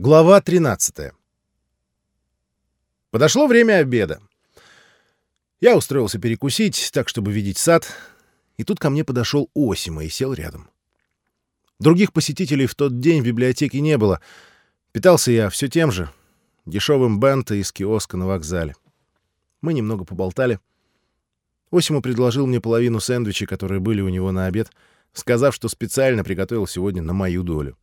Глава 13. Подошло время обеда. Я устроился перекусить, так, чтобы видеть сад, и тут ко мне подошел Осима и сел рядом. Других посетителей в тот день в библиотеке не было. Питался я все тем же, дешевым бенто из киоска на вокзале. Мы немного поболтали. Осима предложил мне половину сэндвичей, которые были у него на обед, сказав, что специально приготовил сегодня на мою долю.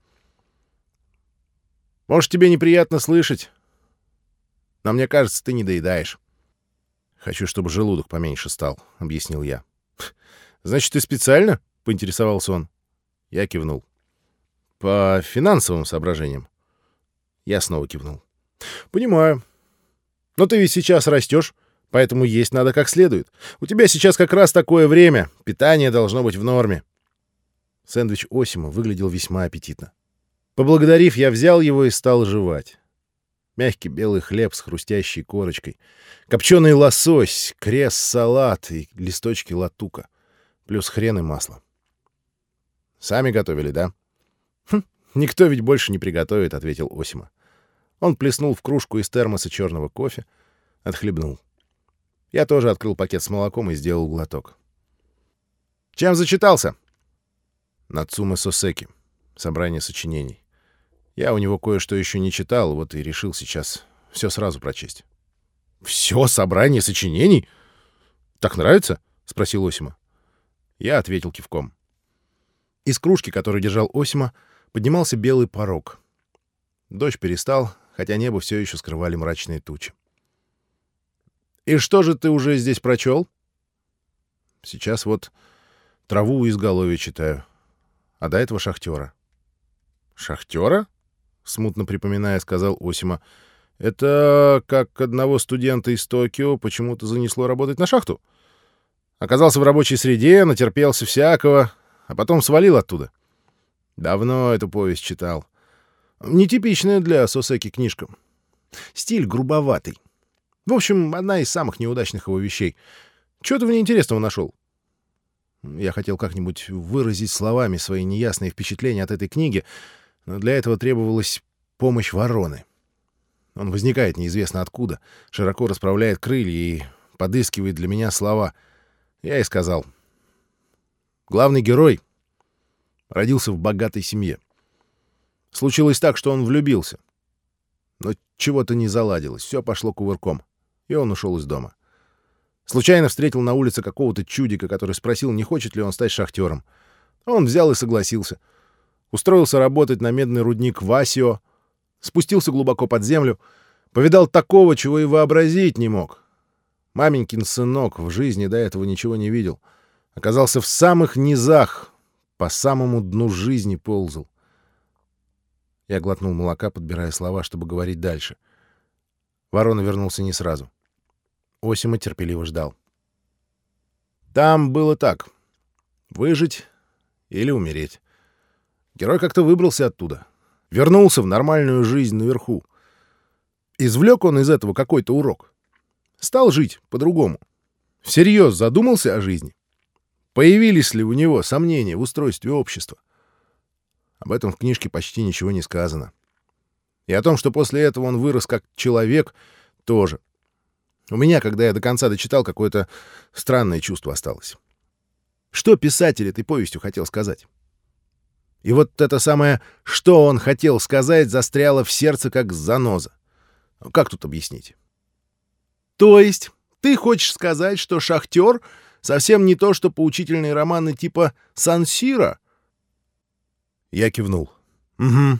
Может, тебе неприятно слышать, но мне кажется, ты не доедаешь. Хочу, чтобы желудок поменьше стал, — объяснил я. Значит, ты специально? — поинтересовался он. Я кивнул. По финансовым соображениям. Я снова кивнул. Понимаю. Но ты ведь сейчас растешь, поэтому есть надо как следует. У тебя сейчас как раз такое время. Питание должно быть в норме. Сэндвич Осима выглядел весьма аппетитно. Поблагодарив, я взял его и стал жевать. Мягкий белый хлеб с хрустящей корочкой, копченый лосось, крест-салат и листочки латука, плюс хрен и масло. «Сами готовили, да?» хм, «Никто ведь больше не приготовит», — ответил Осима. Он плеснул в кружку из термоса черного кофе, отхлебнул. Я тоже открыл пакет с молоком и сделал глоток. «Чем зачитался?» «Нацуме Сосеки. Собрание сочинений. Я у него кое-что еще не читал, вот и решил сейчас все сразу прочесть. «Все собрание сочинений? Так нравится?» — спросил Осима. Я ответил кивком. Из кружки, которую держал Осима, поднимался белый порог. Дождь перестал, хотя небо все еще скрывали мрачные тучи. «И что же ты уже здесь прочел?» «Сейчас вот траву у изголовья читаю, а до этого шахтера». «Шахтера?» Смутно припоминая, сказал Осима. Это как одного студента из Токио почему-то занесло работать на шахту. Оказался в рабочей среде, натерпелся всякого, а потом свалил оттуда. Давно эту повесть читал. Нетипичная для Сосеки книжка. Стиль грубоватый. В общем, одна из самых неудачных его вещей. Чего ты в ней интересного нашел? Я хотел как-нибудь выразить словами свои неясные впечатления от этой книги, но для этого требовалась помощь вороны. Он возникает неизвестно откуда, широко расправляет крылья и подыскивает для меня слова. Я и сказал. Главный герой родился в богатой семье. Случилось так, что он влюбился. Но чего-то не заладилось, все пошло кувырком, и он ушел из дома. Случайно встретил на улице какого-то чудика, который спросил, не хочет ли он стать шахтером. Он взял и согласился — устроился работать на медный рудник Васио, спустился глубоко под землю, повидал такого, чего и вообразить не мог. Маменькин сынок в жизни до этого ничего не видел. Оказался в самых низах, по самому дну жизни ползал. Я глотнул молока, подбирая слова, чтобы говорить дальше. Ворона вернулся не сразу. Осима терпеливо ждал. Там было так. Выжить или умереть. Герой как-то выбрался оттуда. Вернулся в нормальную жизнь наверху. Извлек он из этого какой-то урок. Стал жить по-другому. Всерьез задумался о жизни. Появились ли у него сомнения в устройстве общества? Об этом в книжке почти ничего не сказано. И о том, что после этого он вырос как человек, тоже. У меня, когда я до конца дочитал, какое-то странное чувство осталось. Что писатель этой повестью хотел сказать? И вот это самое «что он хотел сказать» застряло в сердце как заноза. Как тут объяснить? То есть ты хочешь сказать, что «Шахтер» совсем не то, что поучительные романы типа «Сансира»? Я кивнул. Угу.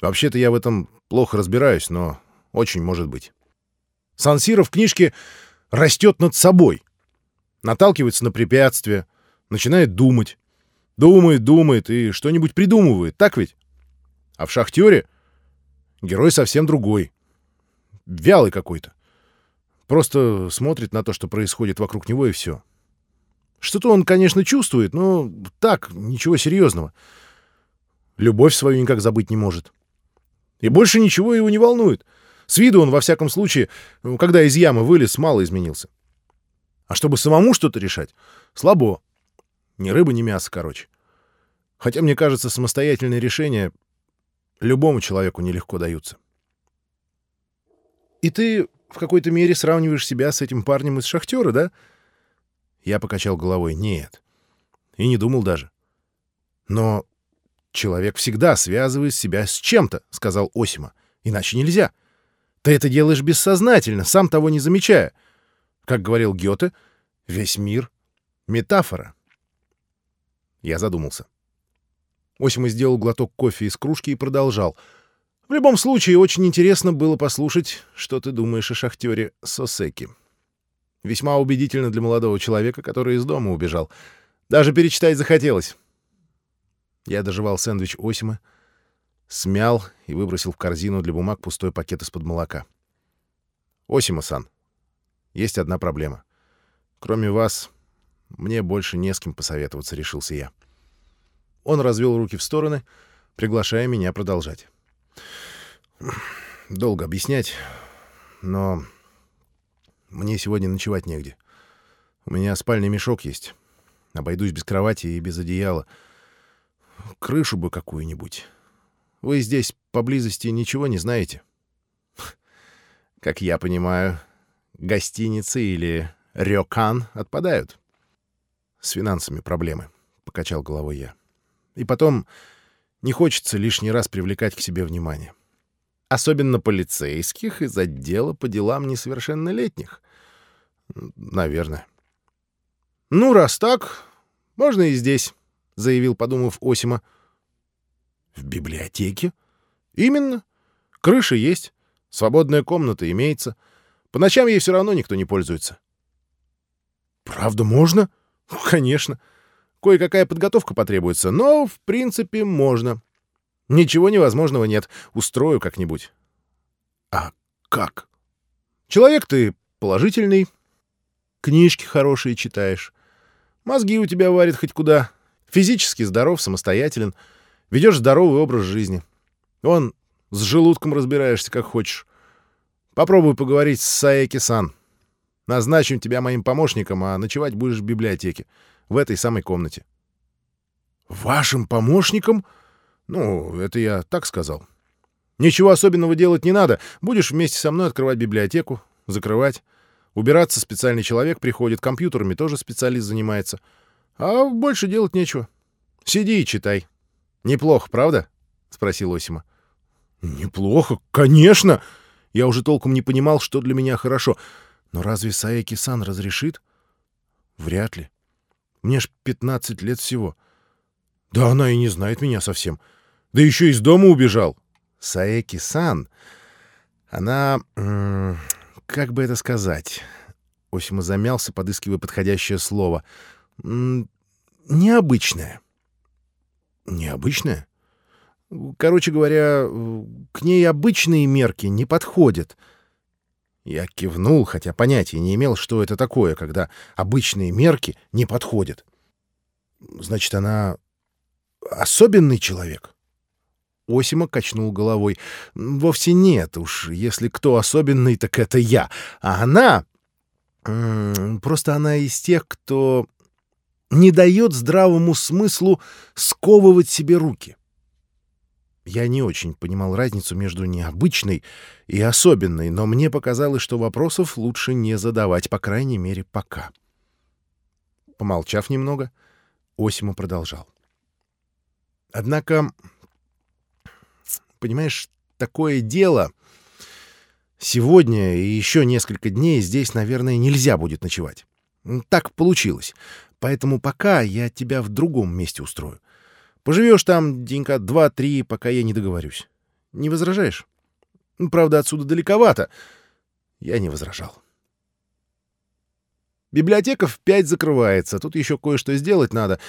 Вообще-то я в этом плохо разбираюсь, но очень может быть. Сансира в книжке растет над собой, наталкивается на препятствия, начинает думать. Думает, думает и что-нибудь придумывает, так ведь? А в «Шахтере» герой совсем другой. Вялый какой-то. Просто смотрит на то, что происходит вокруг него, и все. Что-то он, конечно, чувствует, но так, ничего серьезного. Любовь свою никак забыть не может. И больше ничего его не волнует. С виду он, во всяком случае, когда из ямы вылез, мало изменился. А чтобы самому что-то решать, слабо. Ни рыба, ни мясо, короче. Хотя, мне кажется, самостоятельное решение Любому человеку нелегко даются. И ты в какой-то мере сравниваешь себя с этим парнем из шахтера, да? Я покачал головой. Нет. И не думал даже. Но человек всегда связывает себя с чем-то, сказал Осима. Иначе нельзя. Ты это делаешь бессознательно, сам того не замечая. Как говорил Гёте, весь мир — метафора. Я задумался. Осима сделал глоток кофе из кружки и продолжал. «В любом случае, очень интересно было послушать, что ты думаешь о шахтере Сосеки. Весьма убедительно для молодого человека, который из дома убежал. Даже перечитать захотелось». Я доживал сэндвич Осима, смял и выбросил в корзину для бумаг пустой пакет из-под молока. «Осима-сан, есть одна проблема. Кроме вас, мне больше не с кем посоветоваться», — решился я. Он развел руки в стороны, приглашая меня продолжать. Долго объяснять, но мне сегодня ночевать негде. У меня спальный мешок есть. Обойдусь без кровати и без одеяла. Крышу бы какую-нибудь. Вы здесь поблизости ничего не знаете? Как я понимаю, гостиницы или рёкан отпадают. С финансами проблемы, — покачал головой я. И потом, не хочется лишний раз привлекать к себе внимание. Особенно полицейских из отдела по делам несовершеннолетних. Наверное. «Ну, раз так, можно и здесь», — заявил, подумав Осима. «В библиотеке?» «Именно. Крыша есть, свободная комната имеется. По ночам ей все равно никто не пользуется». «Правда можно?» «Конечно. Кое-какая подготовка потребуется, но, в принципе, можно. Ничего невозможного нет. Устрою как-нибудь. А как? Человек ты положительный. Книжки хорошие читаешь. Мозги у тебя варят хоть куда. Физически здоров, самостоятелен. Ведешь здоровый образ жизни. Он с желудком разбираешься, как хочешь. Попробуй поговорить с Саеки-сан. Назначим тебя моим помощником, а ночевать будешь в библиотеке в этой самой комнате. «Вашим помощником?» «Ну, это я так сказал. Ничего особенного делать не надо. Будешь вместе со мной открывать библиотеку, закрывать. Убираться специальный человек приходит, компьютерами тоже специалист занимается. А больше делать нечего. Сиди и читай. Неплохо, правда?» — спросил Осима. «Неплохо, конечно!» Я уже толком не понимал, что для меня хорошо. Но разве Саеки-сан разрешит? Вряд ли. Мне ж 15 лет всего. Да она и не знает меня совсем. Да еще из дома убежал. Саеки-сан. Она... как бы это сказать? Осима замялся, подыскивая подходящее слово. Необычная. Необычная? Короче говоря, к ней обычные мерки не подходят. Я кивнул, хотя понятия не имел, что это такое, когда обычные мерки не подходят. Значит, она особенный человек? Осима качнул головой. Вовсе нет уж. Если кто особенный, так это я. А она... Просто она из тех, кто не дает здравому смыслу сковывать себе руки. — я не очень понимал разницу между необычной и особенной, но мне показалось, что вопросов лучше не задавать, по крайней мере, пока. Помолчав немного, Осима продолжал. Однако, понимаешь, такое дело... Сегодня и еще несколько дней здесь, наверное, нельзя будет ночевать. Так получилось. Поэтому пока я тебя в другом месте устрою. Поживешь там денька два-три, пока я не договорюсь. Не возражаешь? Ну, правда, отсюда далековато. Я не возражал. Библиотека в пять закрывается. Тут еще кое-что сделать надо.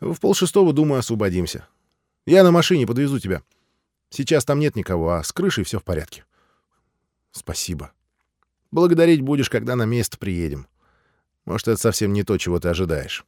В полшестого, думаю, освободимся. Я на машине подвезу тебя. Сейчас там нет никого, а с крышей все в порядке. Спасибо. Благодарить будешь, когда на место приедем. Может, это совсем не то, чего ты ожидаешь.